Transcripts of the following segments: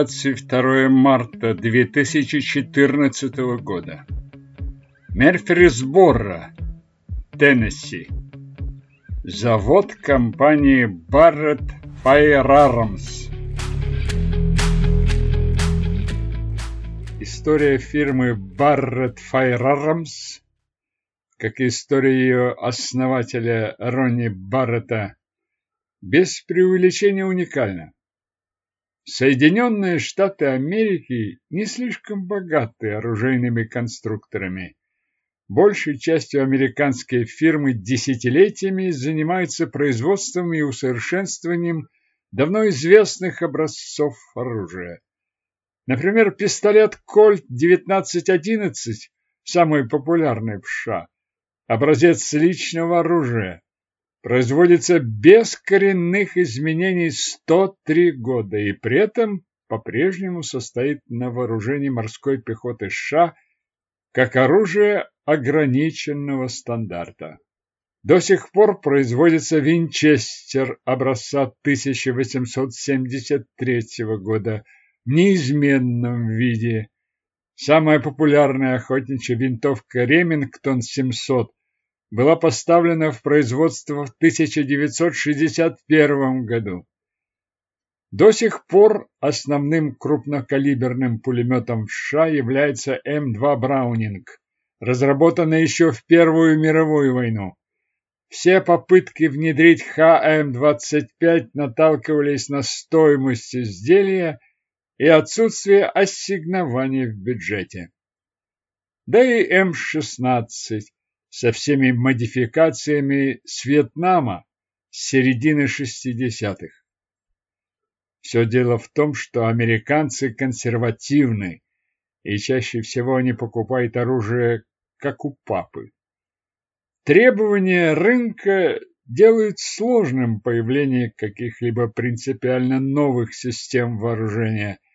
22 марта 2014 года. Мерферисборро, Теннесси. Завод компании Barrett Firearms. История фирмы Barrett Firearms, как и история ее основателя Ронни Барретта, без преувеличения уникальна. Соединенные Штаты Америки не слишком богаты оружейными конструкторами. Большей частью американские фирмы десятилетиями занимаются производством и усовершенствованием давно известных образцов оружия. Например, пистолет Colt 1911, самый популярный в США, образец личного оружия, производится без коренных изменений 103 года и при этом по-прежнему состоит на вооружении морской пехоты США как оружие ограниченного стандарта. До сих пор производится винчестер образца 1873 года в неизменном виде. Самая популярная охотничья винтовка Ремингтон 700 была поставлена в производство в 1961 году. До сих пор основным крупнокалиберным пулеметом в США является М2 Браунинг, разработанный еще в Первую мировую войну. Все попытки внедрить ХМ-25 наталкивались на стоимость изделия и отсутствие ассигнований в бюджете. Да и М-16 со всеми модификациями с Вьетнама с середины 60-х. Все дело в том, что американцы консервативны, и чаще всего они покупают оружие, как у папы. Требования рынка делают сложным появление каких-либо принципиально новых систем вооружения –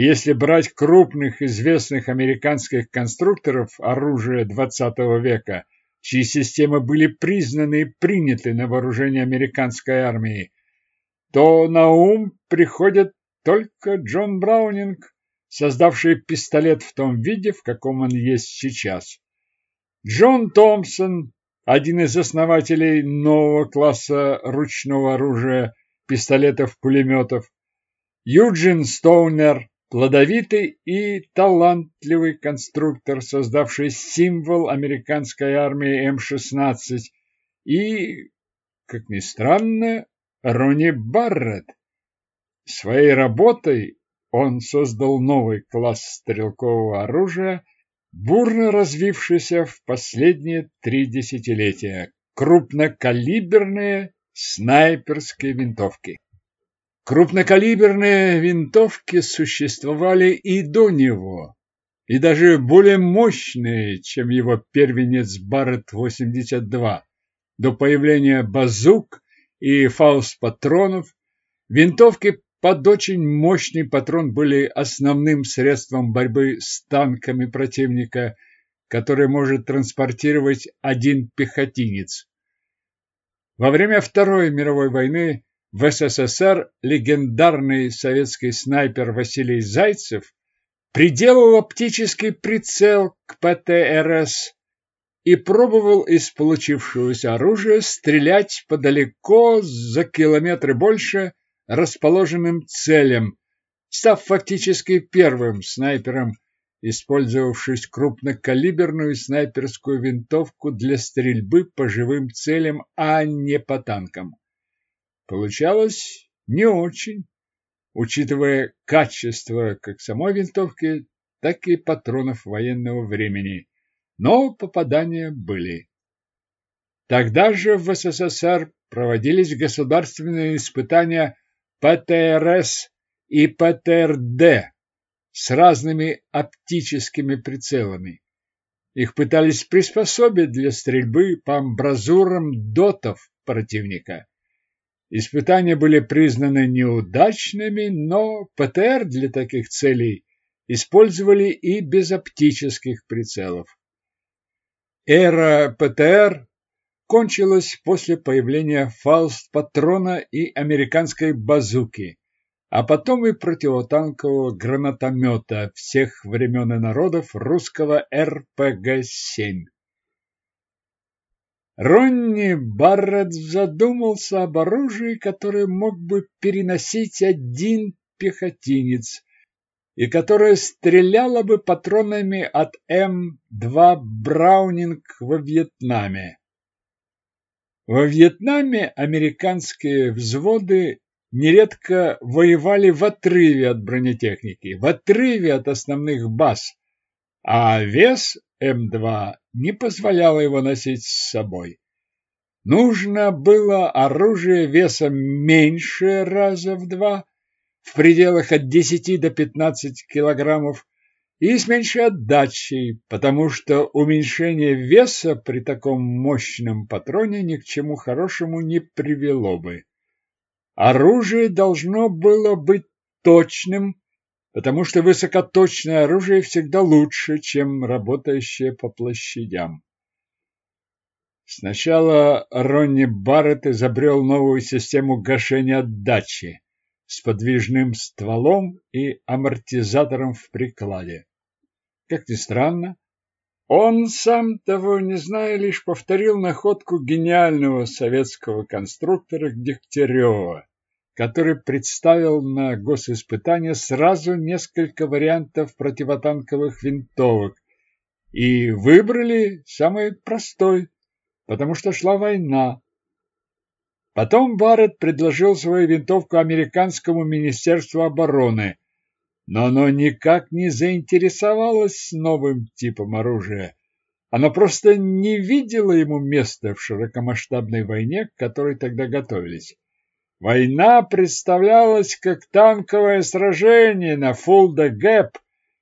если брать крупных известных американских конструкторов оружия XX века, чьи системы были признаны и приняты на вооружение американской армии, то на ум приходит только Джон Браунинг, создавший пистолет в том виде, в каком он есть сейчас. Джон Томпсон, один из основателей нового класса ручного оружия, пистолетов-пулеметов, Юджин Стоунер, плодовитый и талантливый конструктор, создавший символ американской армии М-16 и, как ни странно, Ронни Барретт. Своей работой он создал новый класс стрелкового оружия, бурно развившийся в последние три десятилетия – крупнокалиберные снайперские винтовки. Крупнокалиберные винтовки существовали и до него, и даже более мощные, чем его первенец Барретт-82. До появления базук и фаус-патронов винтовки под очень мощный патрон были основным средством борьбы с танками противника, который может транспортировать один пехотинец. Во время Второй мировой войны в СССР легендарный советский снайпер Василий Зайцев приделал оптический прицел к ПТРС и пробовал из получившегося оружия стрелять подалеко за километры больше расположенным целям, став фактически первым снайпером, использовавшись крупнокалиберную снайперскую винтовку для стрельбы по живым целям, а не по танкам. Получалось не очень, учитывая качество как самой винтовки, так и патронов военного времени, но попадания были. Тогда же в СССР проводились государственные испытания ПТРС и ПТРД с разными оптическими прицелами. Их пытались приспособить для стрельбы по амбразурам дотов противника. Испытания были признаны неудачными, но ПТР для таких целей использовали и без оптических прицелов. Эра ПТР кончилась после появления фауст-патрона и американской базуки. а потом и противотанкового гранатомета всех времен и народов русского РПГ-7. Ронни Барретт задумался об оружии, которое мог бы переносить один пехотинец и которое стреляло бы патронами от М2 Браунинг во Вьетнаме. Во Вьетнаме американские взводы нередко воевали в отрыве от бронетехники, в отрыве от основных баз, а вес М2 не позволял его носить с собой. Нужно было оружие весом меньше раза в два, в пределах от 10 до 15 килограммов, и с меньшей отдачей, потому что уменьшение веса при таком мощном патроне ни к чему хорошему не привело бы. Оружие должно было быть точным, потому что высокоточное оружие всегда лучше, чем работающее по площадям. Сначала Ронни Барретт изобрел новую систему гашения отдачи с подвижным стволом и амортизатором в прикладе. Как ни странно, он, сам того не зная, лишь повторил находку гениального советского конструктора Дегтярева, который представил на госиспытание сразу несколько вариантов противотанковых винтовок и выбрали самый простой, потому что шла война. Потом Барретт предложил свою винтовку американскому министерству обороны – но оно никак не заинтересовалось новым типом оружия. Оно просто не видело ему места в широкомасштабной войне, к которой тогда готовились. Война представлялась как танковое сражение на Фулда Гэп,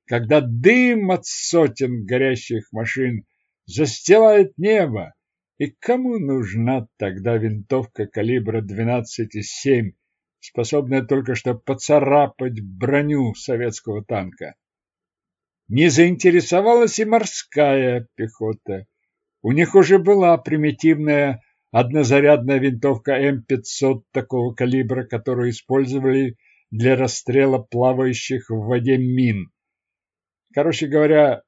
когда дым от сотен горящих машин застилает небо. И кому нужна тогда винтовка калибра 12,7 способная только что поцарапать броню советского танка. Не заинтересовалась и морская пехота. У них уже была примитивная однозарядная винтовка М500 такого калибра, которую использовали для расстрела плавающих в воде мин. Короче говоря,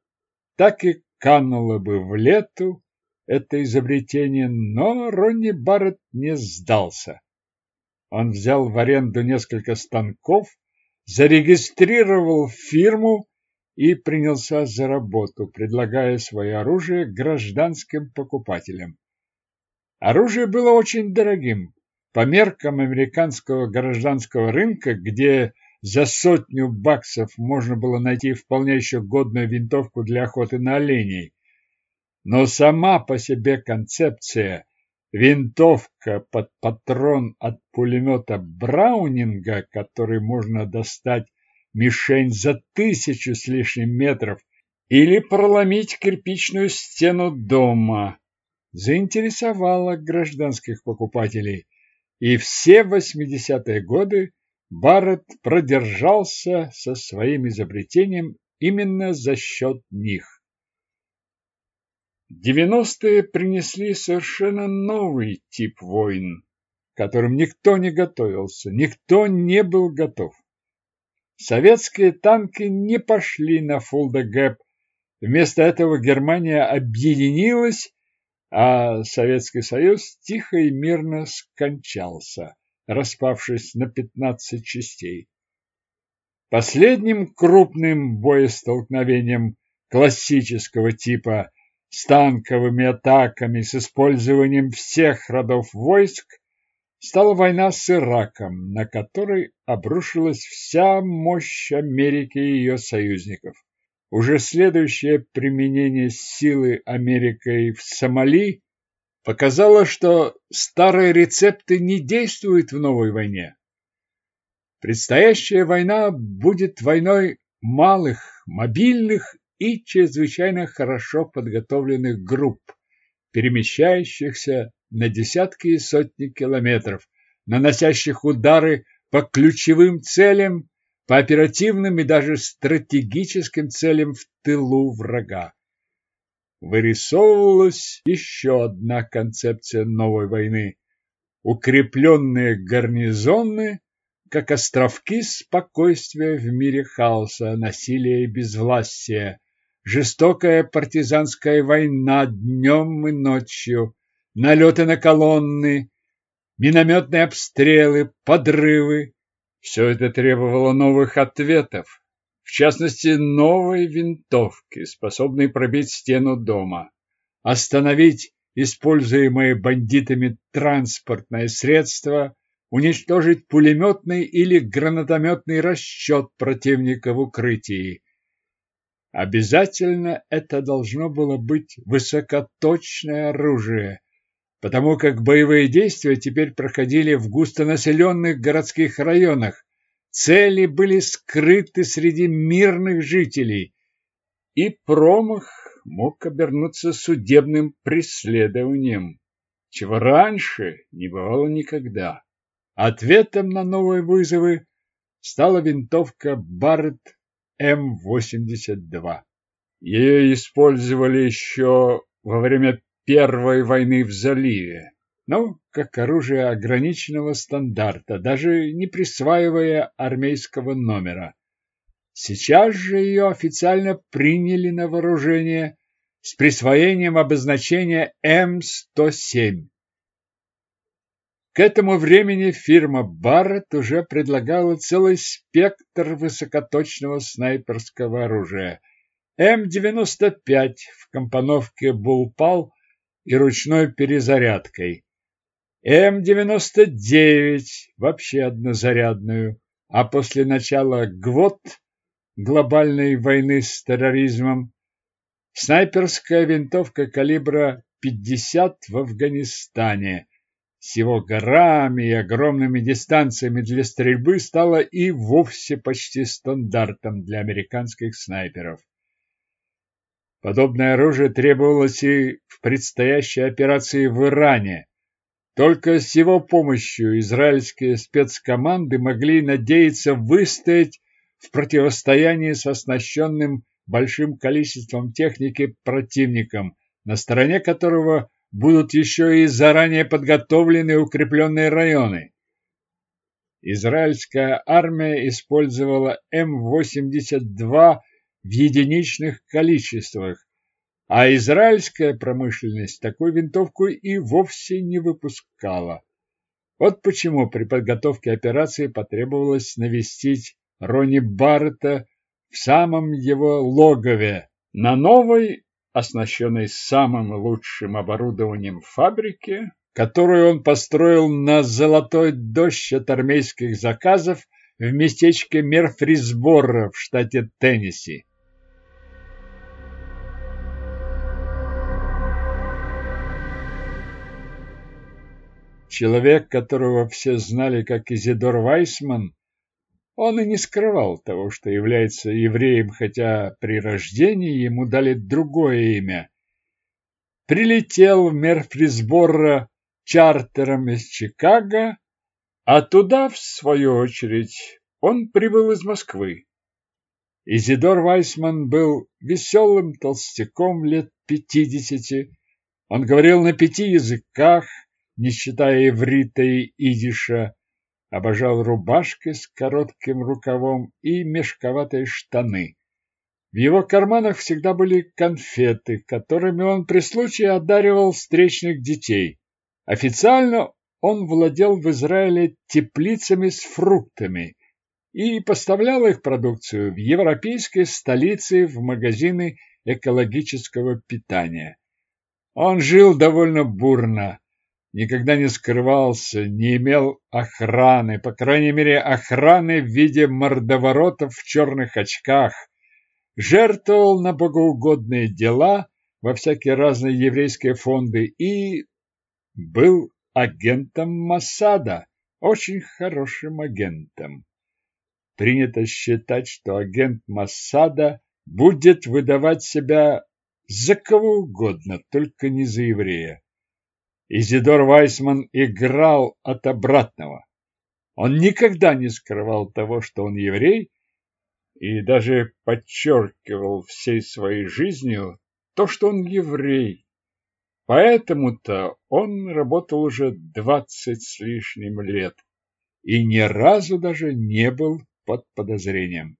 так и кануло бы в лету это изобретение, но Ронни Барретт не сдался. Он взял в аренду несколько станков, зарегистрировал фирму и принялся за работу, предлагая свое оружие гражданским покупателям. Оружие было очень дорогим. По меркам американского гражданского рынка, где за сотню баксов можно было найти вполне еще годную винтовку для охоты на оленей. Но сама по себе концепция Винтовка под патрон от пулемета Браунинга, который можно достать мишень за тысячу с лишним метров, или проломить кирпичную стену дома, заинтересовала гражданских покупателей, и все 80-е годы Барретт продержался со своим изобретением именно за счет них. Девяностые принесли совершенно новый тип войн, к которым никто не готовился, никто не был готов. Советские танки не пошли на Фулда-Гэп. Вместо этого Германия объединилась, а Советский Союз тихо и мирно скончался, распавшись на 15 частей. Последним крупным боестолкновением классического типа с танковыми атаками, с использованием всех родов войск, стала война с Ираком, на которой обрушилась вся мощь Америки и ее союзников. Уже следующее применение силы Америкой в Сомали показало, что старые рецепты не действуют в новой войне. Предстоящая война будет войной малых, мобильных и чрезвычайно хорошо подготовленных групп, перемещающихся на десятки и сотни километров, наносящих удары по ключевым целям, по оперативным и даже стратегическим целям в тылу врага. Вырисовывалась еще одна концепция новой войны – укрепленные гарнизоны, как островки спокойствия в мире хаоса, насилия и безвластия, жестокая партизанская война днем и ночью, налеты на колонны, минометные обстрелы, подрывы. Все это требовало новых ответов, в частности, новой винтовки, способной пробить стену дома, остановить используемое бандитами транспортное средство, уничтожить пулеметный или гранатометный расчет противника в укрытии. Обязательно это должно было быть высокоточное оружие, потому как боевые действия теперь проходили в густонаселенных городских районах. Цели были скрыты среди мирных жителей, и промах мог обернуться судебным преследованием, чего раньше не бывало никогда. Ответом на новые вызовы стала винтовка Барретт М-82. Ее использовали еще во время Первой войны в заливе, но как оружие ограниченного стандарта, даже не присваивая армейского номера. Сейчас же ее официально приняли на вооружение с присвоением обозначения М-107. К этому времени фирма Барретт уже предлагала целый спектр высокоточного снайперского оружия. М-95 в компоновке «Булпал» и ручной перезарядкой. М-99 вообще однозарядную, а после начала ГВОТ глобальной войны с терроризмом снайперская винтовка калибра 50 в Афганистане – с его горами и огромными дистанциями для стрельбы стало и вовсе почти стандартом для американских снайперов. Подобное оружие требовалось и в предстоящей операции в Иране. Только с его помощью израильские спецкоманды могли надеяться выстоять в противостоянии с оснащенным большим количеством техники противником, на стороне которого будут еще и заранее подготовлены укрепленные районы. Израильская армия использовала М-82 в единичных количествах, а израильская промышленность такую винтовку и вовсе не выпускала. Вот почему при подготовке операции потребовалось навестить Рони Баррета в самом его логове на новой оснащенной самым лучшим оборудованием фабрики, которую он построил на золотой дождь от армейских заказов в местечке Мерфрисборро в штате Теннесси. Человек, которого все знали как Изидор Вайсман, он и не скрывал того, что является евреем, хотя при рождении ему дали другое имя. Прилетел в Мерфрисборро чартером из Чикаго, а туда, в свою очередь, он прибыл из Москвы. Изидор Вайсман был веселым толстяком лет пятидесяти. Он говорил на пяти языках, не считая иврита и идиша, обожал рубашки с коротким рукавом и мешковатые штаны. В его карманах всегда были конфеты, которыми он при случае одаривал встречных детей. Официально он владел в Израиле теплицами с фруктами и поставлял их продукцию в европейской столице в магазины экологического питания. Он жил довольно бурно, никогда не скрывался, не имел охраны, по крайней мере, охраны в виде мордоворотов в черных очках, жертвовал на богоугодные дела во всякие разные еврейские фонды и был агентом Масада, очень хорошим агентом. Принято считать, что агент Массада будет выдавать себя за кого угодно, только не за еврея. Изидор Вайсман играл от обратного. Он никогда не скрывал того, что он еврей, и даже подчеркивал всей своей жизнью то, что он еврей. Поэтому-то он работал уже двадцать с лишним лет. и ни разу даже не был под подозрением.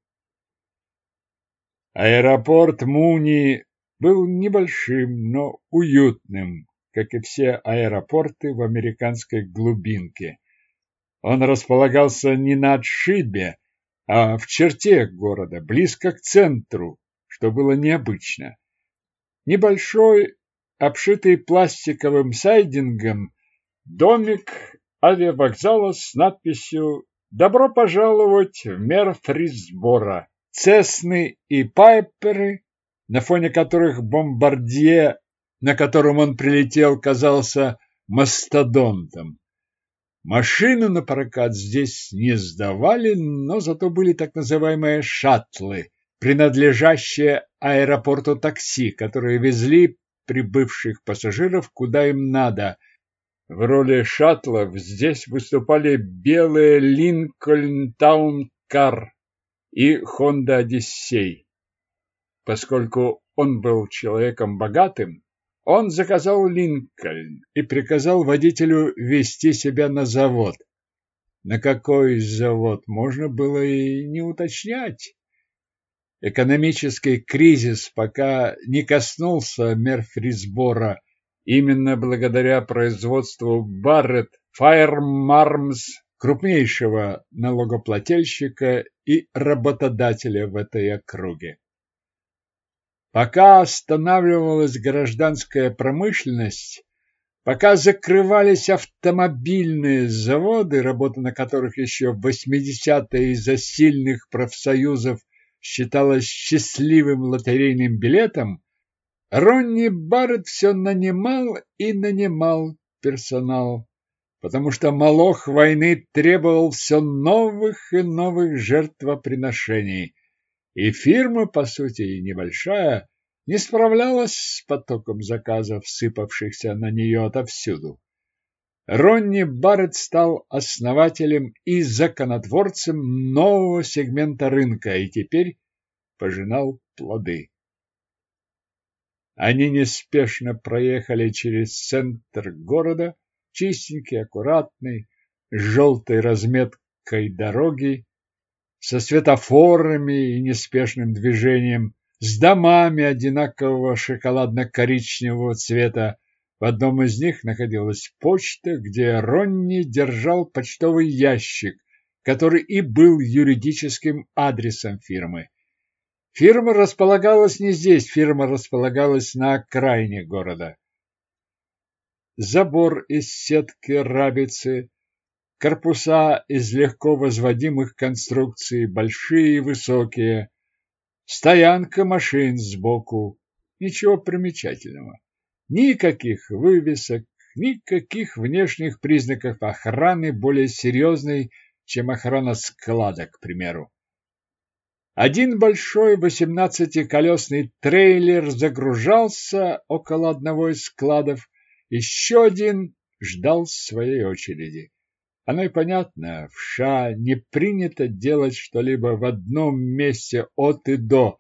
Аэропорт Муни был небольшим, но уютным, как и все аэропорты в американской глубинке. Он располагался не на отшибе, а в черте города, близко к центру, что было необычно. Небольшой, обшитый пластиковым сайдингом, домик авиавокзала с надписью «Добро пожаловать в Мерфрисбора». Цесны и Пайперы, на фоне которых бомбардье, на котором он прилетел, казался мастодонтом. Машины на прокат здесь не сдавали, но зато были так называемые шаттлы, принадлежащие аэропорту такси, которые везли прибывших пассажиров куда им надо. В роли шаттлов здесь выступали белые Линкольн Таун Кар и Honda Odyssey. Поскольку он был человеком богатым, он заказал Линкольн и приказал водителю вести себя на завод. На какой завод можно было и не уточнять. Экономический кризис пока не коснулся Мерфрисбора именно благодаря производству Барретт Firearms, крупнейшего налогоплательщика и работодателя в этой округе. Пока останавливалась гражданская промышленность, пока закрывались автомобильные заводы, работа на которых еще в 80-е из-за сильных профсоюзов считалось счастливым лотерейным билетом, Ронни Барретт все нанимал и нанимал персонал, потому что молох войны требовал все новых и новых жертвоприношений, и фирма, по сути, небольшая, не справлялась с потоком заказов, сыпавшихся на нее отовсюду. Ронни Барретт стал основателем и законотворцем нового сегмента рынка и теперь пожинал плоды. Они неспешно проехали через центр города, чистенький, аккуратный, с желтой разметкой дороги, со светофорами и неспешным движением, с домами одинакового шоколадно-коричневого цвета, в одном из них находилась почта, где Ронни держал почтовый ящик, который и был юридическим адресом фирмы. Фирма располагалась не здесь, фирма располагалась на окраине города. Забор из сетки рабицы, корпуса из легко возводимых конструкций, большие и высокие, стоянка машин сбоку, ничего примечательного. Никаких вывесок, никаких внешних признаков охраны более серьезной, чем охрана склада, к примеру. Один большой восемнадцатиколесный трейлер загружался около одного из складов, еще один ждал своей очереди. Оно и понятно, в ША не принято делать что-либо в одном месте от и до.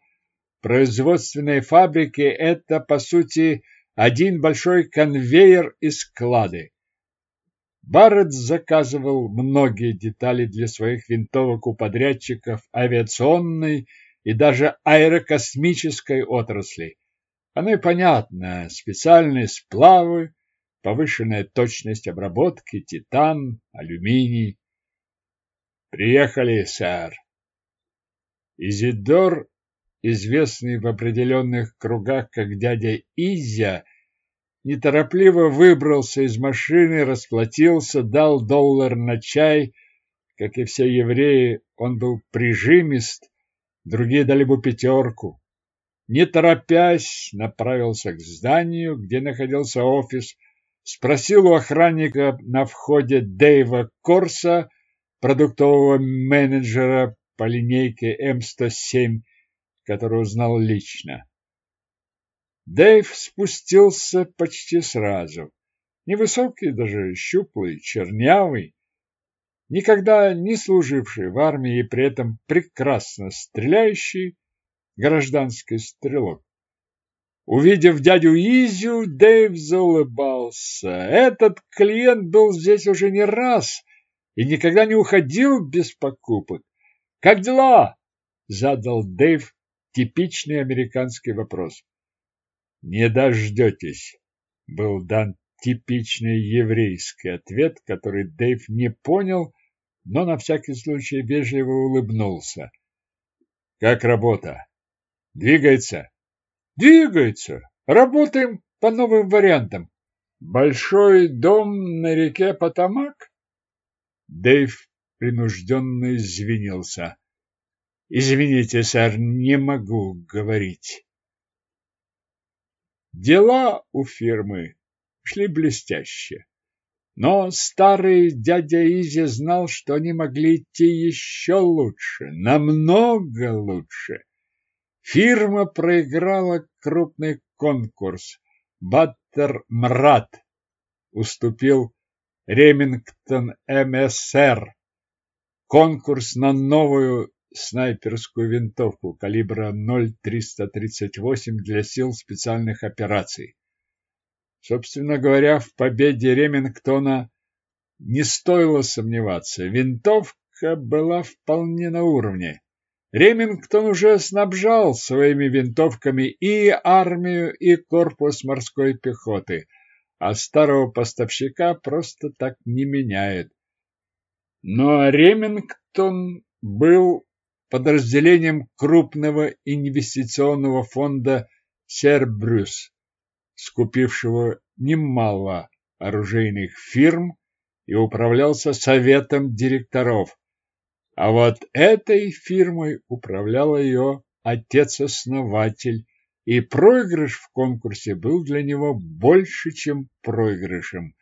Производственные фабрики – это, по сути, один большой конвейер и склады. Барретт заказывал многие детали для своих винтовок у подрядчиков авиационной и даже аэрокосмической отрасли. Оно и понятно, специальные сплавы, повышенная точность обработки, титан, алюминий. Приехали, сэр. Изидор известный в определенных кругах как дядя Изя, неторопливо выбрался из машины, расплатился, дал доллар на чай. Как и все евреи, он был прижимист, другие дали бы пятерку. Не торопясь, направился к зданию, где находился офис, спросил у охранника на входе Дэйва Корса, продуктового менеджера по линейке М107, которую знал лично. Дэйв спустился почти сразу. Невысокий, даже щуплый, чернявый, никогда не служивший в армии и при этом прекрасно стреляющий гражданский стрелок. Увидев дядю Изю, Дэйв заулыбался. Этот клиент был здесь уже не раз и никогда не уходил без покупок. «Как дела?» – задал Дэйв типичный американский вопрос. «Не дождетесь», – был дан типичный еврейский ответ, который Дэйв не понял, но на всякий случай вежливо улыбнулся. «Как работа? Двигается?» «Двигается. Работаем по новым вариантам. Большой дом на реке Потамак?» Дэйв принужденно извинился. Извините, сэр, не могу говорить. Дела у фирмы шли блестяще. Но старый дядя Изи знал, что они могли идти еще лучше, намного лучше. Фирма проиграла крупный конкурс. Баттер Мрат уступил Ремингтон МСР. Конкурс на новую снайперскую винтовку калибра 0,338 для сил специальных операций. Собственно говоря, в победе Ремингтона не стоило сомневаться. Винтовка была вполне на уровне. Ремингтон уже снабжал своими винтовками и армию, и корпус морской пехоты, а старого поставщика просто так не меняет. Но Ремингтон был подразделением крупного инвестиционного фонда «Сербрюс», скупившего немало оружейных фирм и управлялся советом директоров. А вот этой фирмой управлял ее отец-основатель, и проигрыш в конкурсе был для него больше, чем проигрышем.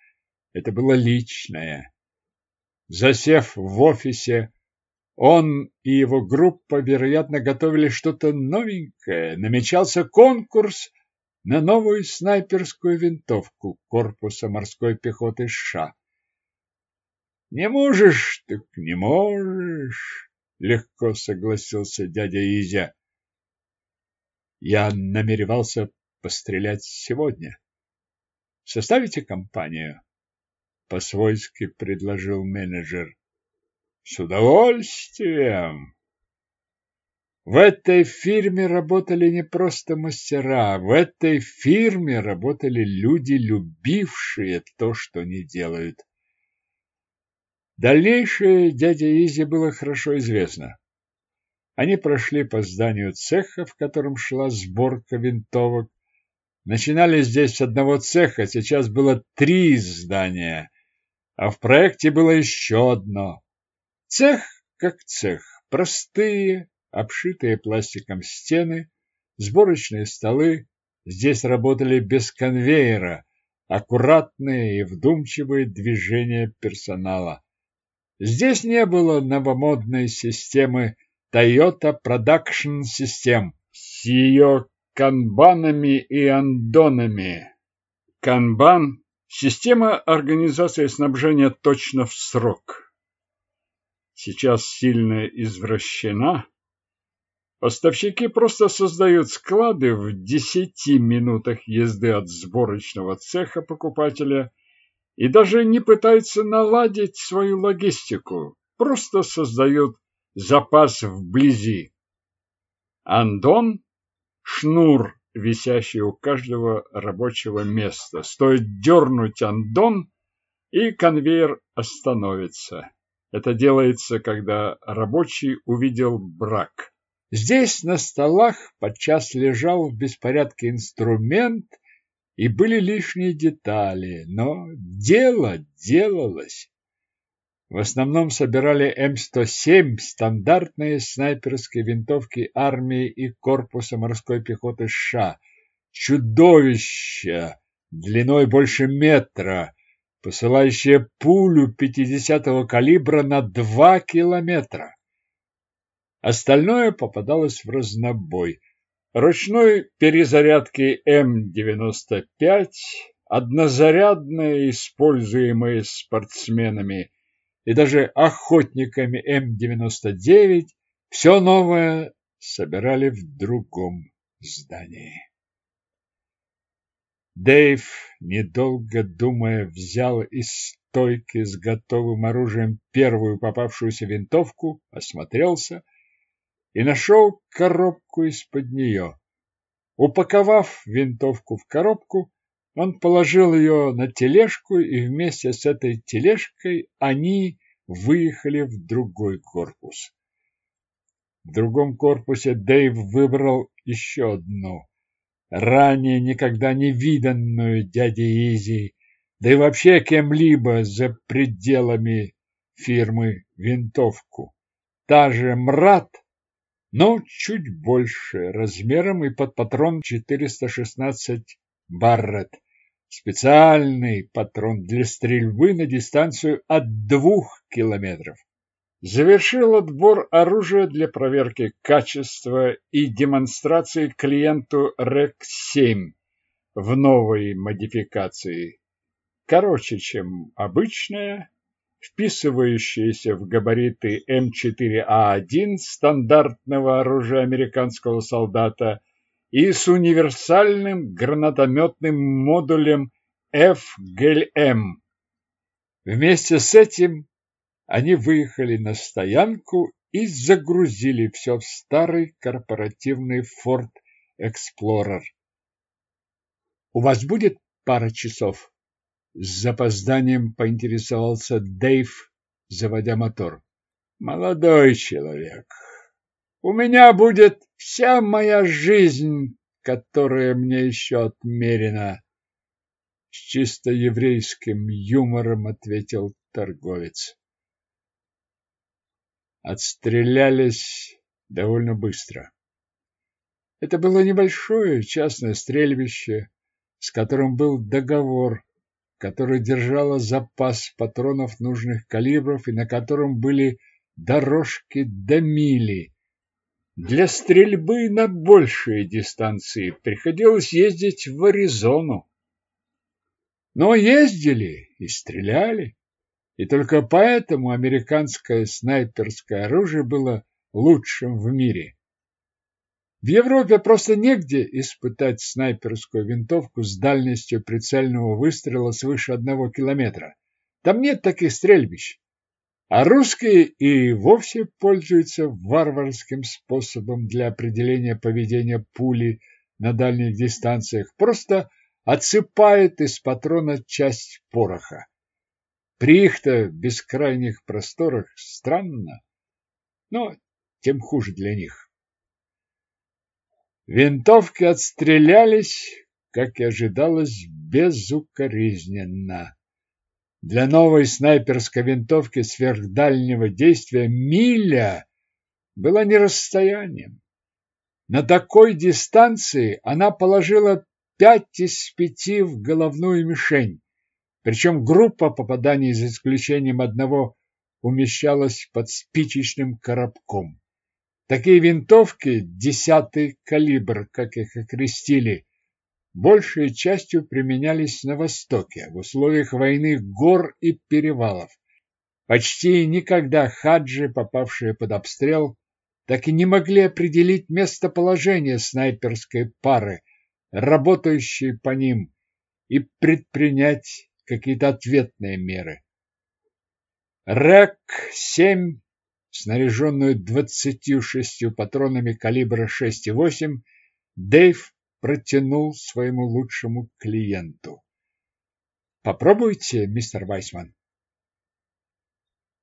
Это было личное. Засев в офисе, он и его группа, вероятно, готовили что-то новенькое. Намечался конкурс на новую снайперскую винтовку корпуса морской пехоты США. «Не можешь, так не можешь», — легко согласился дядя Изя. «Я намеревался пострелять сегодня. Составите компанию?» — по-свойски предложил менеджер. С удовольствием. В этой фирме работали не просто мастера, в этой фирме работали люди, любившие то, что они делают. Дальнейшее дяде Изи было хорошо известно. Они прошли по зданию цеха, в котором шла сборка винтовок. Начинали здесь с одного цеха, сейчас было три здания, а в проекте было еще одно. Цех как цех, простые, обшитые пластиком стены, сборочные столы. Здесь работали без конвейера, аккуратные и вдумчивые движения персонала. Здесь не было новомодной системы Toyota Production System с ее канбанами и андонами. Канбан – система организации снабжения точно в срок сейчас сильно извращена. Поставщики просто создают склады в десяти минутах езды от сборочного цеха покупателя и даже не пытаются наладить свою логистику, просто создают запас вблизи. Андон – шнур, висящий у каждого рабочего места. Стоит дернуть андон, и конвейер остановится. Это делается, когда рабочий увидел брак. Здесь на столах подчас лежал в беспорядке инструмент, и были лишние детали, но дело делалось. В основном собирали М-107, стандартные снайперские винтовки армии и корпуса морской пехоты США. Чудовища, длиной больше метра, посылающая пулю 50-го калибра на 2 километра. Остальное попадалось в разнобой. Ручной перезарядки М-95, однозарядные, используемые спортсменами и даже охотниками М-99, все новое собирали в другом здании. Дэйв, недолго думая, взял из стойке с готовым оружием первую попавшуюся винтовку, осмотрелся и нашел коробку из-под нее. Упаковав винтовку в коробку, он положил ее на тележку, и вместе с этой тележкой они выехали в другой корпус. В другом корпусе Дэйв выбрал еще одну, ранее никогда не виданную дяде Изи, да и вообще кем-либо за пределами фирмы винтовку. Та же МРАТ, но чуть больше размером и под патрон 416 Барретт. Специальный патрон для стрельбы на дистанцию от двух километров. Завершил отбор оружия для проверки качества и демонстрации клиенту РЭК-7 в новой модификации. Короче, чем обычная, вписывающаяся в габариты М4А1 стандартного оружия американского солдата и с универсальным гранатометным модулем ФГЛМ. Вместе с этим они выехали на стоянку и загрузили все в старый корпоративный Ford Explorer. «У вас будет пара часов?» С запозданием поинтересовался Дэйв, заводя мотор. «Молодой человек, у меня будет вся моя жизнь, которая мне еще отмерена!» С чисто еврейским юмором ответил торговец отстрелялись довольно быстро. Это было небольшое частное стрельбище, с которым был договор, который держало запас патронов нужных калибров и на котором были дорожки до мили. Для стрельбы на большие дистанции приходилось ездить в Аризону. Но ездили и стреляли. И только поэтому американское снайперское оружие было лучшим в мире. В Европе просто негде испытать снайперскую винтовку с дальностью прицельного выстрела свыше одного километра. Там нет таких стрельбищ. А русские и вовсе пользуются варварским способом для определения поведения пули на дальних дистанциях. Просто отсыпают из патрона часть пороха. При их-то бескрайних просторах странно, но тем хуже для них. Винтовки отстрелялись, как и ожидалось, безукоризненно. Для новой снайперской винтовки сверхдальнего действия миля была не расстоянием. На такой дистанции она положила пять из пяти в головную мишень. Причем группа попаданий, за исключением одного, умещалась под спичечным коробком. Такие винтовки, десятый калибр, как их окрестили, большей частью применялись на Востоке, в условиях войны гор и перевалов. Почти никогда хаджи, попавшие под обстрел, так и не могли определить местоположение снайперской пары, работающей по ним, и предпринять какие-то ответные меры. РЭК-7, снаряженную 26 патронами калибра 6,8, Дэйв протянул своему лучшему клиенту. Попробуйте, мистер Вайсман.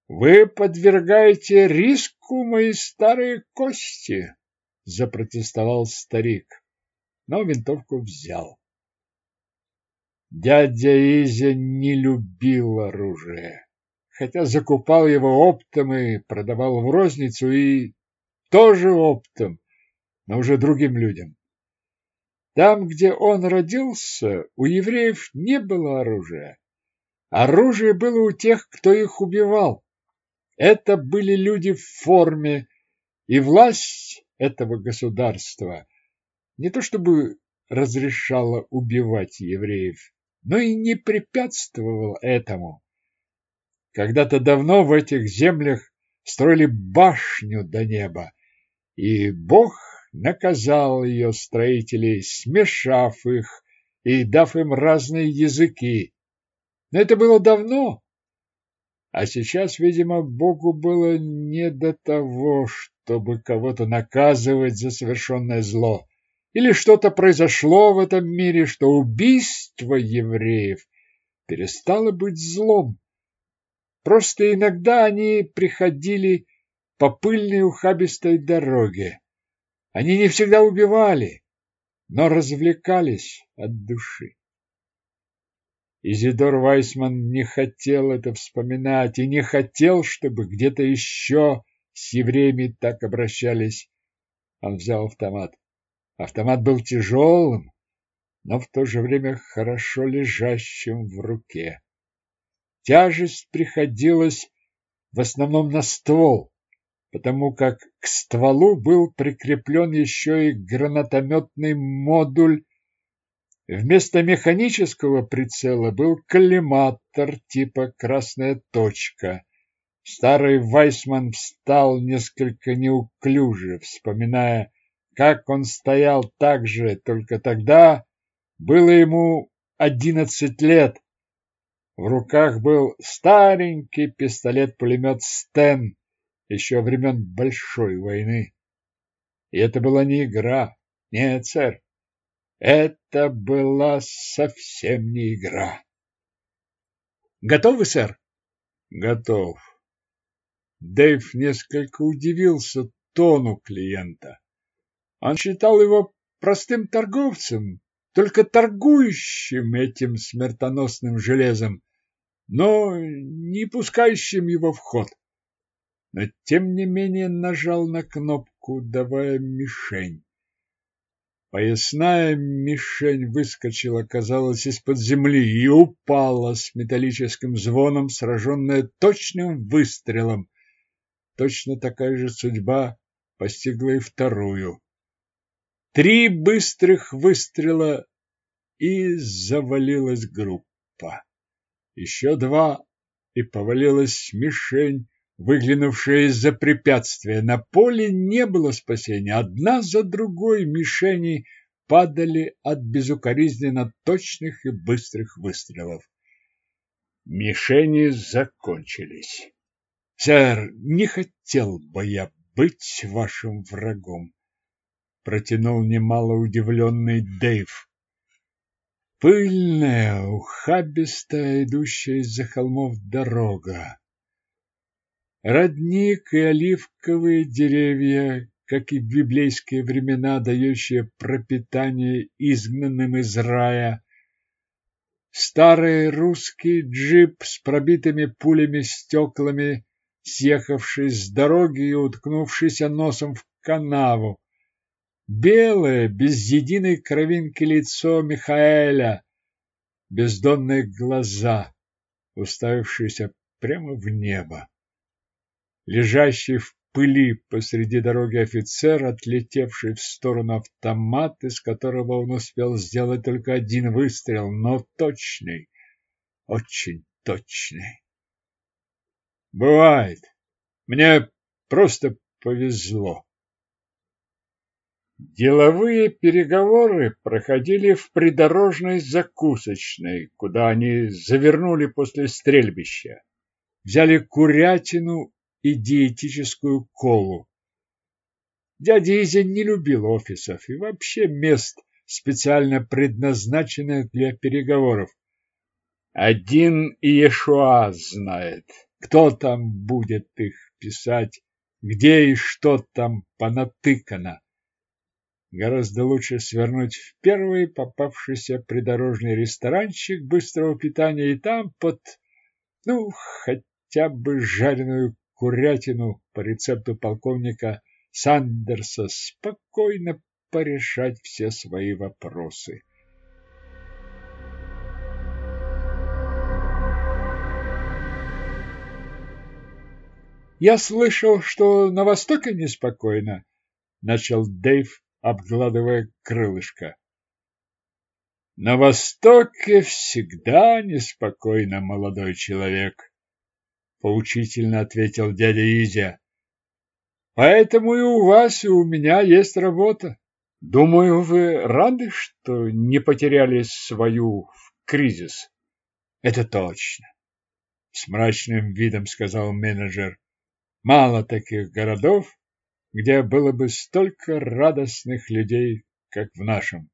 Вы подвергаете риску мои старые кости, запротестовал старик, но винтовку взял. Дядя Изя не любил оружие, хотя закупал его оптом и продавал в розницу, и тоже оптом, но уже другим людям. Там, где он родился, у евреев не было оружия. Оружие было у тех, кто их убивал. Это были люди в форме, и власть этого государства не то чтобы разрешала убивать евреев, но и не препятствовал этому. Когда-то давно в этих землях строили башню до неба, и Бог наказал ее строителей, смешав их и дав им разные языки. Но это было давно, А сейчас, видимо, Богу было не до того, чтобы кого-то наказывать за совершенное зло. Или что-то произошло в этом мире, что убийство евреев перестало быть злом. Просто иногда они приходили по пыльной ухабистой дороге. Они не всегда убивали, но развлекались от души. Изидор Вайсман не хотел это вспоминать и не хотел, чтобы где-то еще с евреями так обращались. Он взял автомат. Автомат был тяжелым, но в то же время хорошо лежащим в руке. Тяжесть приходилась в основном на ствол, потому как к стволу был прикреплен еще и гранатометный модуль Вместо механического прицела был коллиматор типа «красная точка». Старый Вайсман встал несколько неуклюже, вспоминая, как он стоял так же, только тогда было ему одиннадцать лет. В руках был старенький пистолет-пулемет «Стен» еще времен Большой войны. И это была не игра. Нет, сэр, это была совсем не игра. Готовы, сэр? Готов. Дэйв несколько удивился тону клиента. Он считал его простым торговцем, только торгующим этим смертоносным железом, но не пускающим его в ход. Но тем не менее нажал на кнопку, давая мишень. Поясная мишень выскочила, казалось, из-под земли и упала с металлическим звоном, сраженная точным выстрелом. Точно такая же судьба постигла и вторую. Три быстрых выстрела, и завалилась группа. Еще два, и повалилась мишень, выглянувшая из-за препятствия. На поле не было спасения. Одна за другой мишени падали от безукоризненно точных и быстрых выстрелов. Мишени закончились. «Сэр, не хотел бы я быть вашим врагом», — протянул немало удивленный Дэйв. Пыльная, ухабистая, идущая из-за холмов дорога. Родник и оливковые деревья, как и в библейские времена, дающие пропитание изгнанным из рая. Старый русский джип с пробитыми пулями стеклами, съехавший с дороги и уткнувшийся носом в канаву. Белое, без единой кровинки лицо Михаэля, бездонные глаза, уставившиеся прямо в небо лежащий в пыли посреди дороги офицер, отлетевший в сторону автомат, из которого он успел сделать только один выстрел, но точный, очень точный. Бывает. Мне просто повезло. Деловые переговоры проходили в придорожной закусочной, куда они завернули после стрельбища. Взяли курятину и диетическую колу. Дядя Изя не любил офисов и вообще мест, специально предназначенных для переговоров. Один Иешуа знает, кто там будет их писать, где и что там понатыкано. Гораздо лучше свернуть в первый попавшийся придорожный ресторанчик быстрого питания и там под, ну, хотя бы жареную курятину по рецепту полковника Сандерса спокойно порешать все свои вопросы. «Я слышал, что на Востоке неспокойно», — начал Дэйв, обгладывая крылышко. «На Востоке всегда неспокойно, молодой человек», поучительно ответил дядя Изя. Поэтому и у вас, и у меня есть работа. Думаю, вы рады, что не потеряли свою в кризис. Это точно. с мрачным видом сказал менеджер. Мало таких городов, где было бы столько радостных людей, как в нашем.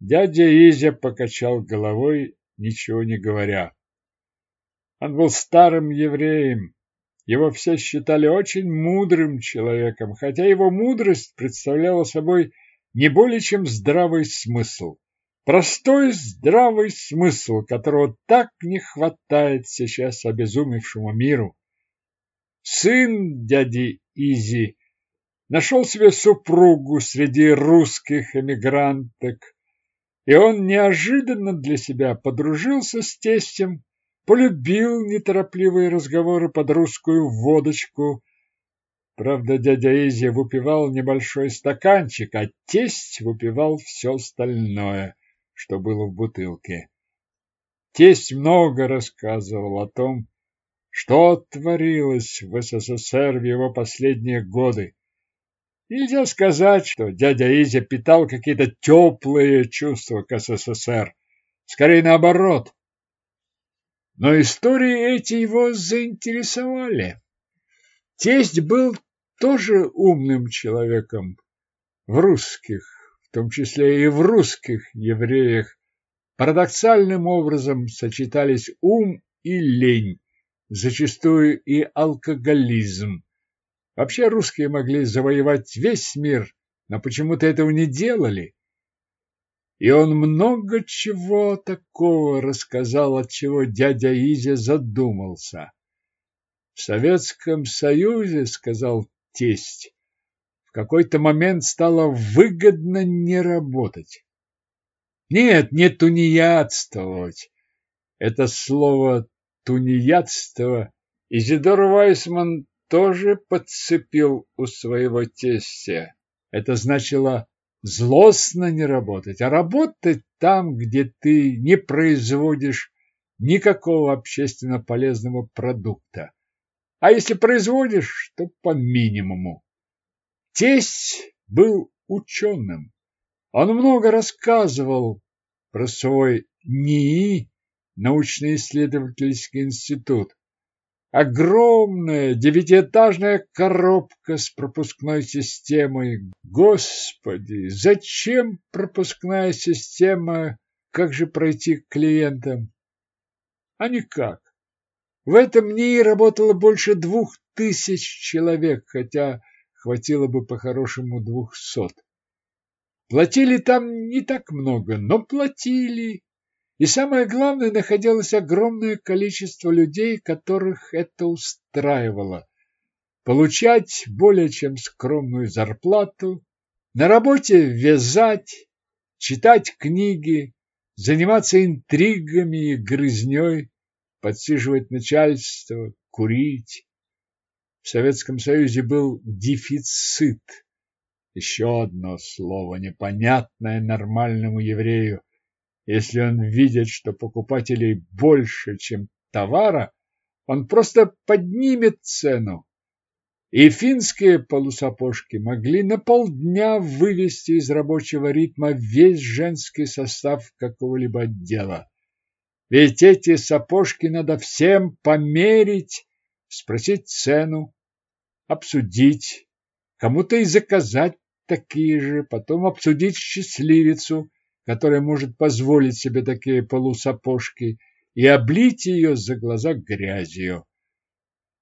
Дядя Изя покачал головой, ничего не говоря. Он был старым евреем, его все считали очень мудрым человеком, хотя его мудрость представляла собой не более чем здравый смысл. Простой здравый смысл, которого так не хватает сейчас обезумевшему миру. Сын дяди Изи нашел себе супругу среди русских эмигранток, и он неожиданно для себя подружился с тестем, полюбил неторопливые разговоры под русскую водочку. Правда, дядя Изи выпивал небольшой стаканчик, а тесть выпивал все остальное, что было в бутылке. Тесть много рассказывал о том, что творилось в СССР в его последние годы. Нельзя сказать, что дядя Изя питал какие-то теплые чувства к СССР. Скорее наоборот. Но истории эти его заинтересовали. Тесть был тоже умным человеком. В русских, в том числе и в русских евреях, парадоксальным образом сочетались ум и лень зачастую и алкоголизм. Вообще русские могли завоевать весь мир, но почему-то этого не делали. И он много чего такого рассказал, от чего дядя Изя задумался. В Советском Союзе, сказал тесть, в какой-то момент стало выгодно не работать. Нет, не тунеядствовать. Это слово тунеядство Изидор Вайсман тоже подцепил у своего тестя. Это значило злостно не работать, а работать там, где ты не производишь никакого общественно полезного продукта. А если производишь, то по минимуму. Тесть был ученым. Он много рассказывал про свой НИИ научно-исследовательский институт. Огромная девятиэтажная коробка с пропускной системой. Господи, зачем пропускная система? Как же пройти к клиентам? А никак. В этом НИИ работало больше двух тысяч человек, хотя хватило бы по-хорошему двухсот. Платили там не так много, но платили. И самое главное, находилось огромное количество людей, которых это устраивало. Получать более чем скромную зарплату, на работе вязать, читать книги, заниматься интригами и грызней, подсиживать начальство, курить. В Советском Союзе был дефицит. Еще одно слово, непонятное нормальному еврею. Если он видит, что покупателей больше, чем товара, он просто поднимет цену. И финские полусапожки могли на полдня вывести из рабочего ритма весь женский состав какого-либо отдела. Ведь эти сапожки надо всем померить, спросить цену, обсудить, кому-то и заказать такие же, потом обсудить счастливицу, которая может позволить себе такие полусапожки, и облить ее за глаза грязью.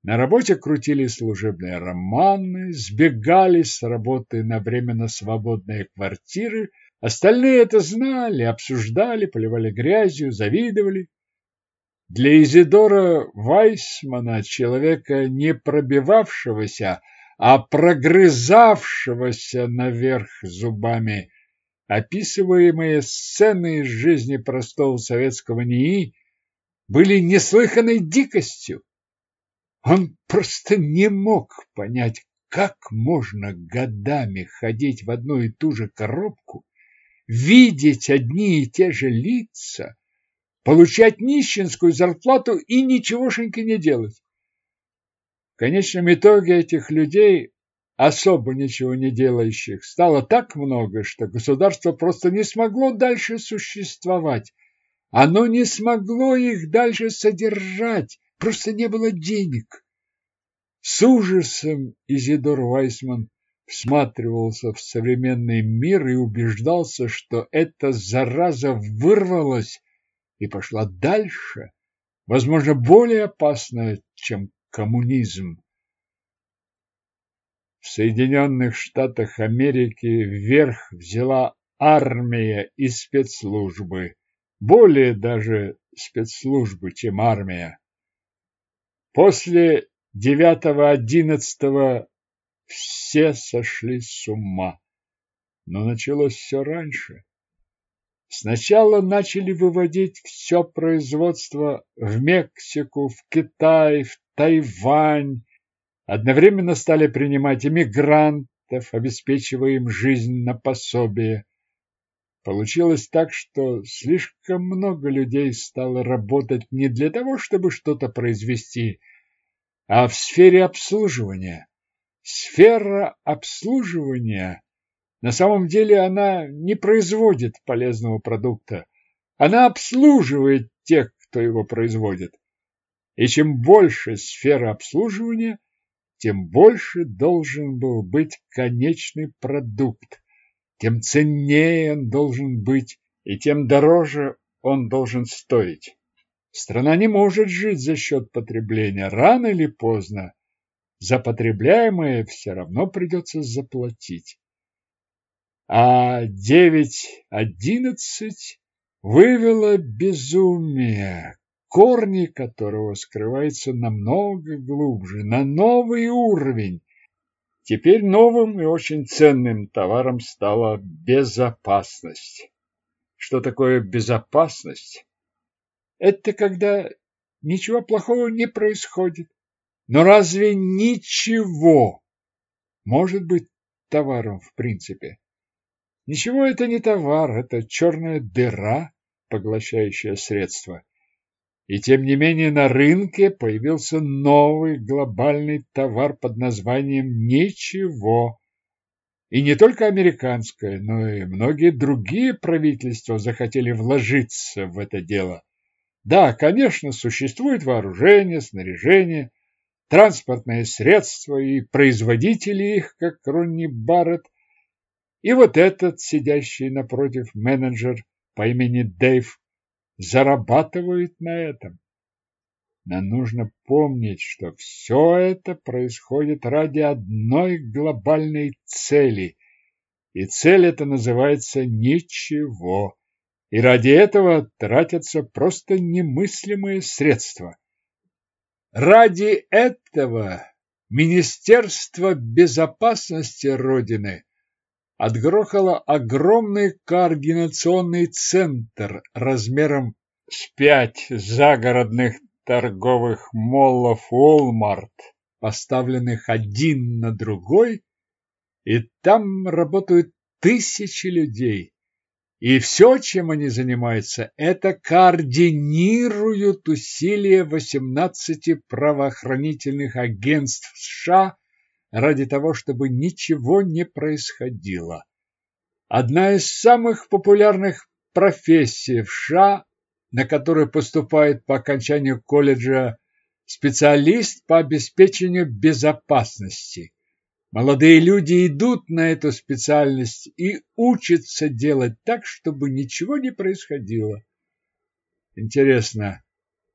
На работе крутили служебные романы, сбегали с работы на временно свободные квартиры. Остальные это знали, обсуждали, поливали грязью, завидовали. Для Изидора Вайсмана, человека не пробивавшегося, а прогрызавшегося наверх зубами, Описываемые сцены из жизни простого советского НИИ были неслыханной дикостью. Он просто не мог понять, как можно годами ходить в одну и ту же коробку, видеть одни и те же лица, получать нищенскую зарплату и ничегошеньки не делать. В конечном итоге этих людей особо ничего не делающих стало так много, что государство просто не смогло дальше существовать, Оно не смогло их дальше содержать, просто не было денег. С ужасом Изидор Вайсман всматривался в современный мир и убеждался, что эта зараза вырвалась и пошла дальше, возможно, более опасная, чем коммунизм. В Соединенных Штатах Америки вверх взяла армия и спецслужбы, более даже спецслужбы, чем армия. После 9-11 все сошли с ума. Но началось все раньше. Сначала начали выводить все производство в Мексику, в Китай, в Тайвань. Одновременно стали принимать иммигрантов, обеспечивая им жизнь на пособие. Получилось так, что слишком много людей стало работать не для того, чтобы что-то произвести, а в сфере обслуживания. Сфера обслуживания на самом деле она не производит полезного продукта. Она обслуживает тех, кто его производит. И чем больше сфера обслуживания, тем больше должен был быть конечный продукт, тем ценнее он должен быть и тем дороже он должен стоить. Страна не может жить за счет потребления. Рано или поздно за потребляемое все равно придется заплатить. А девять одиннадцать вывело безумие, корни которого скрываются намного глубже, на новый уровень. Теперь новым и очень ценным товаром стала безопасность. Что такое безопасность? Это когда ничего плохого не происходит. Но разве ничего может быть товаром в принципе? Ничего это не товар, это черная дыра, поглощающая средства. И тем не менее на рынке появился новый глобальный товар под названием «Ничего». И не только американское, но и многие другие правительства захотели вложиться в это дело. Да, конечно, существует вооружение, снаряжение, транспортные средства и производители их, как Ронни Барретт, и вот этот, сидящий напротив менеджер по имени Дэйв, зарабатывает на этом. Но нужно помнить, что все это происходит ради одной глобальной цели, и цель эта называется «ничего». И ради этого тратятся просто немыслимые средства. Ради этого Министерство безопасности Родины отгрохало огромный координационный центр размером с пять загородных торговых моллов Walmart, поставленных один на другой, и там работают тысячи людей. И все, чем они занимаются, это координируют усилия 18 правоохранительных агентств США ради того, чтобы ничего не происходило. Одна из самых популярных профессий в США, на которую поступает по окончанию колледжа специалист по обеспечению безопасности. Молодые люди идут на эту специальность и учатся делать так, чтобы ничего не происходило. Интересно,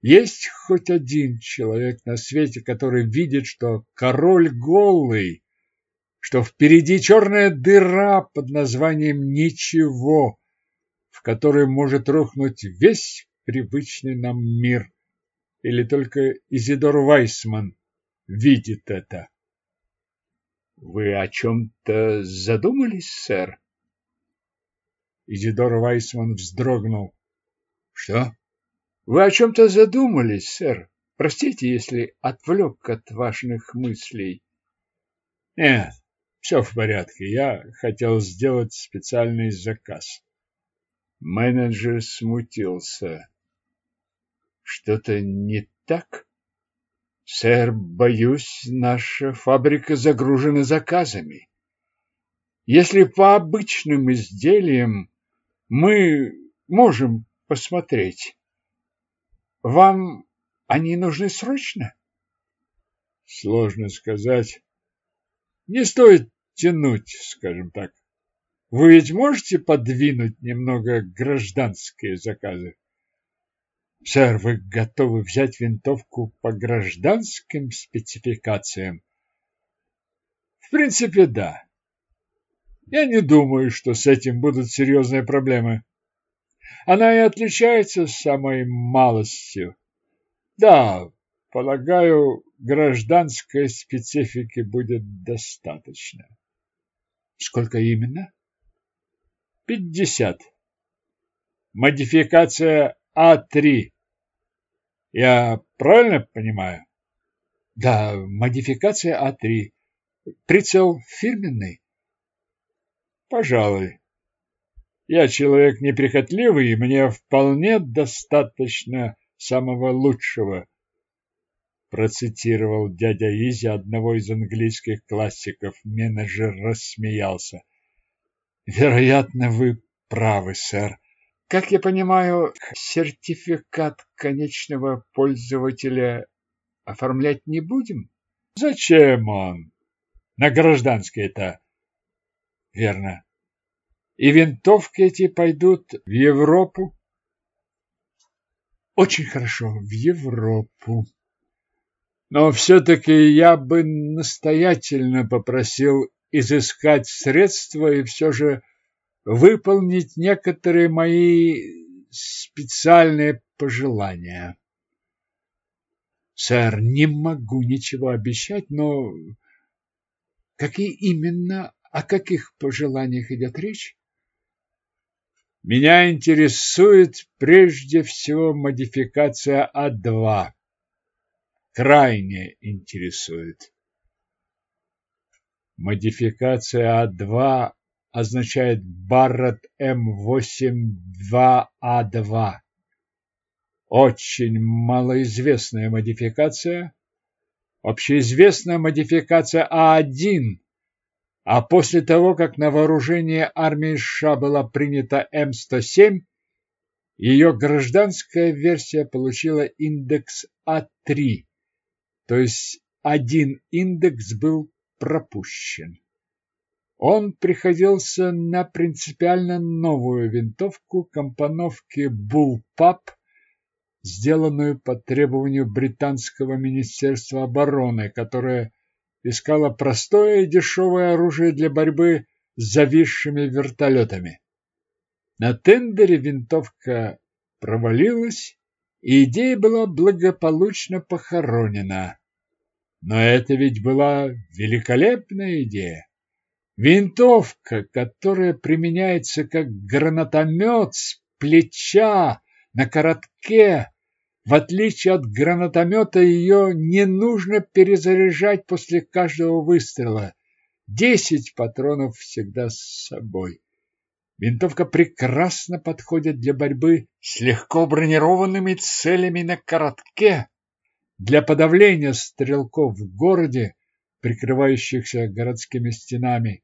есть хоть один человек на свете, который видит, что король голый, что впереди черная дыра под названием «Ничего», в которой может рухнуть весь привычный нам мир? Или только Изидор Вайсман видит это? Вы о чем-то задумались, сэр? Изидор Вайсман вздрогнул. Что? Вы о чем-то задумались, сэр? Простите, если отвлек от важных мыслей. Нет, все в порядке. Я хотел сделать специальный заказ. Менеджер смутился. Что-то не так? Сэр, боюсь, наша фабрика загружена заказами. Если по обычным изделиям мы можем посмотреть. Вам они нужны срочно? Сложно сказать. Не стоит тянуть, скажем так. Вы ведь можете подвинуть немного гражданские заказы? Сэр, вы готовы взять винтовку по гражданским спецификациям? В принципе, да. Я не думаю, что с этим будут серьезные проблемы. Она и отличается самой малостью. Да, полагаю, гражданской специфики будет достаточно. Сколько именно? Пятьдесят. Модификация А3. Я правильно понимаю? Да, модификация А3. Прицел фирменный? Пожалуй. Я человек неприхотливый, и мне вполне достаточно самого лучшего. Процитировал дядя Изи одного из английских классиков. Менеджер рассмеялся. Вероятно, вы правы, сэр. Как я понимаю, сертификат конечного пользователя оформлять не будем? Зачем он? На гражданское-то. Верно. И винтовки эти пойдут в Европу? Очень хорошо, в Европу. Но все-таки я бы настоятельно попросил изыскать средства и все же выполнить некоторые мои специальные пожелания. Сэр, не могу ничего обещать, но какие именно, о каких пожеланиях идет речь? Меня интересует прежде всего модификация А2. Крайне интересует. Модификация А2 означает Барретт М8-2А2. Очень малоизвестная модификация. Общеизвестная модификация А1 а после того, как на вооружение армии США была принята М-107, ее гражданская версия получила индекс А3, то есть один индекс был пропущен. Он приходился на принципиально новую винтовку компоновки Bullpup, сделанную по требованию британского министерства обороны, которое искала простое и дешевое оружие для борьбы с зависшими вертолетами. На тендере винтовка провалилась, и идея была благополучно похоронена. Но это ведь была великолепная идея. Винтовка, которая применяется как гранатомет с плеча на коротке, в отличие от гранатомета, ее не нужно перезаряжать после каждого выстрела. Десять патронов всегда с собой. Винтовка прекрасно подходит для борьбы с легко бронированными целями на коротке, для подавления стрелков в городе, прикрывающихся городскими стенами,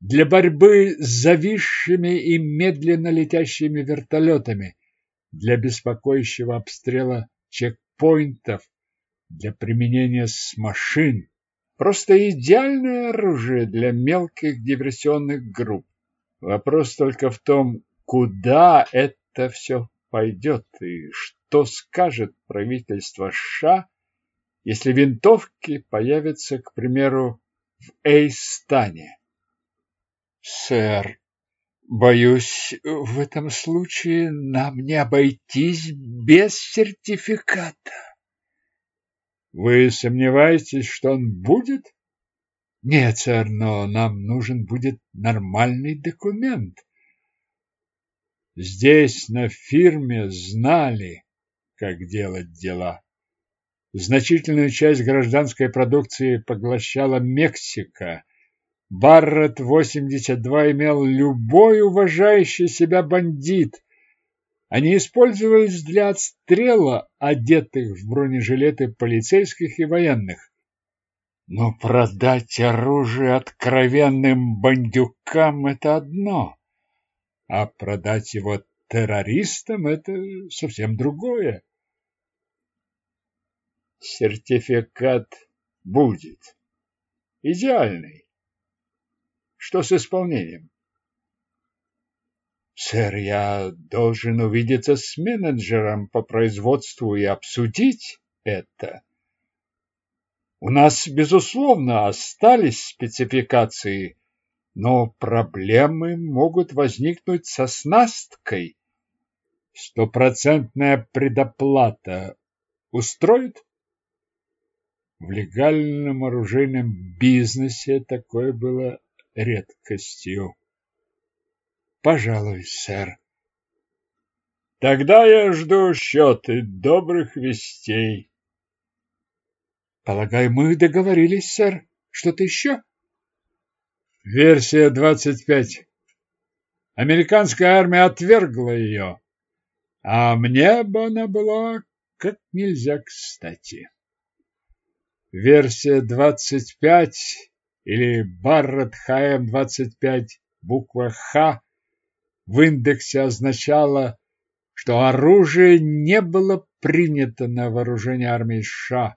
для борьбы с зависшими и медленно летящими вертолетами, для беспокоящего обстрела чекпоинтов, для применения с машин. Просто идеальное оружие для мелких диверсионных групп. Вопрос только в том, куда это все пойдет и что скажет правительство США, если винтовки появятся, к примеру, в Эйстане. Сэр, Боюсь, в этом случае нам не обойтись без сертификата. Вы сомневаетесь, что он будет? Нет, сэр, но нам нужен будет нормальный документ. Здесь, на фирме, знали, как делать дела. Значительную часть гражданской продукции поглощала Мексика – Барретт-82 имел любой уважающий себя бандит. Они использовались для отстрела одетых в бронежилеты полицейских и военных. Но продать оружие откровенным бандюкам – это одно, а продать его террористам это совсем другое. Сертификат будет. Идеальный. Что с исполнением? Сэр, я должен увидеться с менеджером по производству и обсудить это. У нас, безусловно, остались спецификации, но проблемы могут возникнуть со снасткой. Стопроцентная предоплата устроит? В легальном оружейном бизнесе такое было редкостью. Пожалуй, сэр. Тогда я жду счеты добрых вестей. Полагаю, мы договорились, сэр. Что-то еще? Версия 25. Американская армия отвергла ее, а мне бы она была как нельзя кстати. Версия 25 или Барретт ХМ-25, буква Х в индексе означала, что оружие не было принято на вооружение армии США.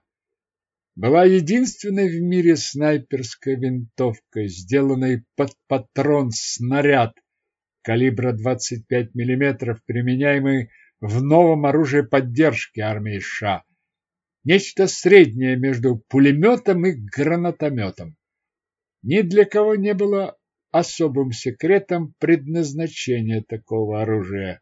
Была единственной в мире снайперской винтовкой, сделанной под патрон снаряд калибра 25 мм, применяемый в новом оружии поддержки армии США. Нечто среднее между пулеметом и гранатометом. Ни для кого не было особым секретом предназначения такого оружия.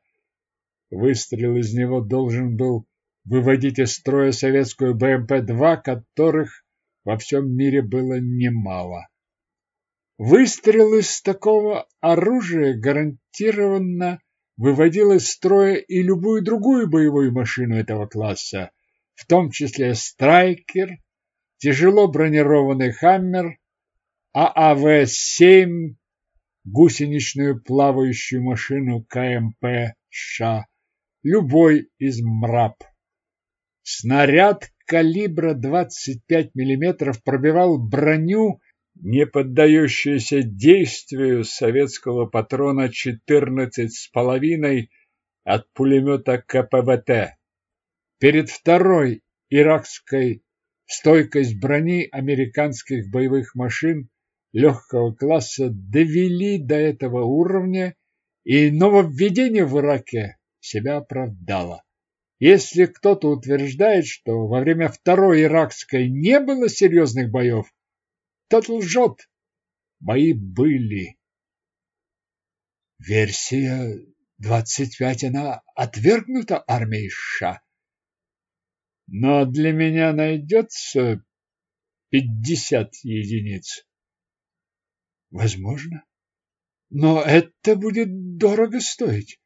Выстрел из него должен был выводить из строя советскую БМП-2, которых во всем мире было немало. Выстрел из такого оружия гарантированно выводил из строя и любую другую боевую машину этого класса, в том числе «Страйкер», тяжело бронированный «Хаммер», ААВ-7, гусеничную плавающую машину КМП «Ша», любой из МРАП. Снаряд калибра 25 мм пробивал броню, не поддающуюся действию советского патрона 14,5 от пулемета КПВТ. Перед второй иракской стойкость брони американских боевых машин легкого класса довели до этого уровня, и нововведение в Ираке себя оправдало. Если кто-то утверждает, что во время Второй Иракской не было серьезных боев, тот лжет. Бои были. Версия 25, она отвергнута армией США. Но для меня найдется пятьдесят единиц. Возможно. Но это будет дорого стоить.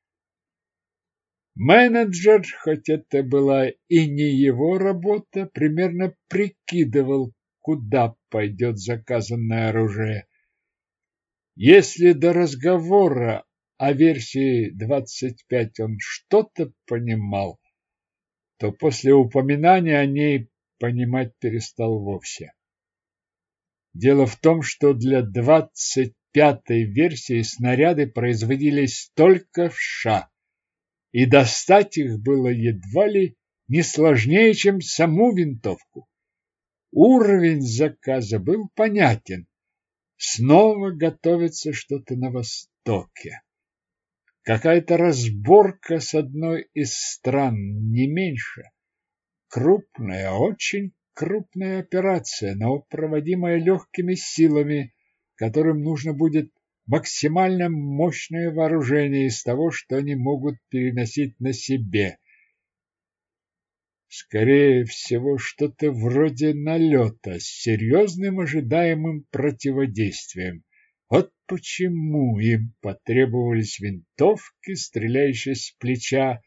Менеджер, хоть это была и не его работа, примерно прикидывал, куда пойдет заказанное оружие. Если до разговора о версии 25 он что-то понимал, то после упоминания о ней понимать перестал вовсе. Дело в том, что для 25-й версии снаряды производились только в США и достать их было едва ли не сложнее, чем саму винтовку. Уровень заказа был понятен. Снова готовится что-то на Востоке. Какая-то разборка с одной из стран, не меньше. Крупная, очень крупная операция, но проводимая легкими силами, которым нужно будет максимально мощное вооружение из того, что они могут переносить на себе. Скорее всего, что-то вроде налета с серьезным ожидаемым противодействием. Вот почему им потребовались винтовки, стреляющие с плеча.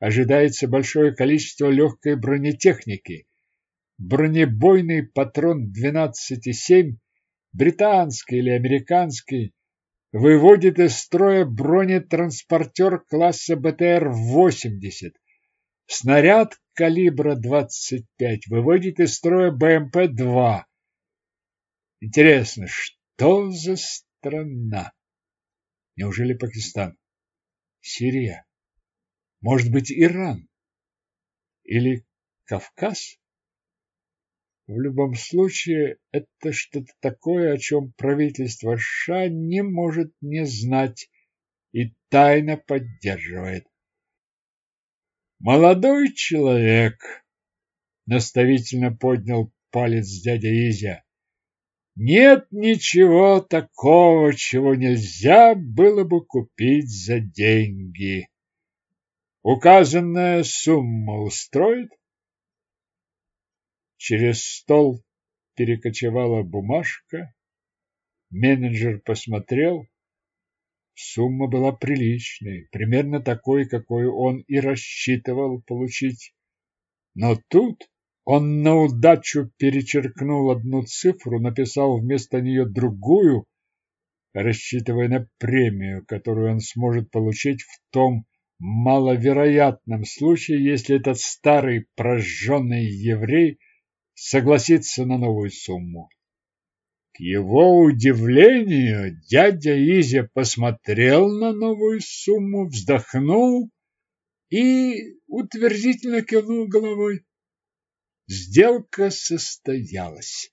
Ожидается большое количество легкой бронетехники. Бронебойный патрон 12,7 британский или американский, выводит из строя бронетранспортер класса БТР-80. Снаряд калибра 25 выводит из строя БМП-2. Интересно, что за страна? Неужели Пакистан? Сирия? Может быть, Иран? Или Кавказ? В любом случае, это что-то такое, о чем правительство США не может не знать и тайно поддерживает. Молодой человек, наставительно поднял палец дядя Изя. Нет ничего такого, чего нельзя было бы купить за деньги. Указанная сумма устроит? Через стол перекочевала бумажка. Менеджер посмотрел. Сумма была приличной, примерно такой, какой он и рассчитывал получить. Но тут он на удачу перечеркнул одну цифру, написал вместо нее другую, рассчитывая на премию, которую он сможет получить в том маловероятном случае, если этот старый прожженный еврей согласится на новую сумму. К его удивлению, дядя Изя посмотрел на новую сумму, вздохнул и утвердительно кивнул головой. Сделка состоялась.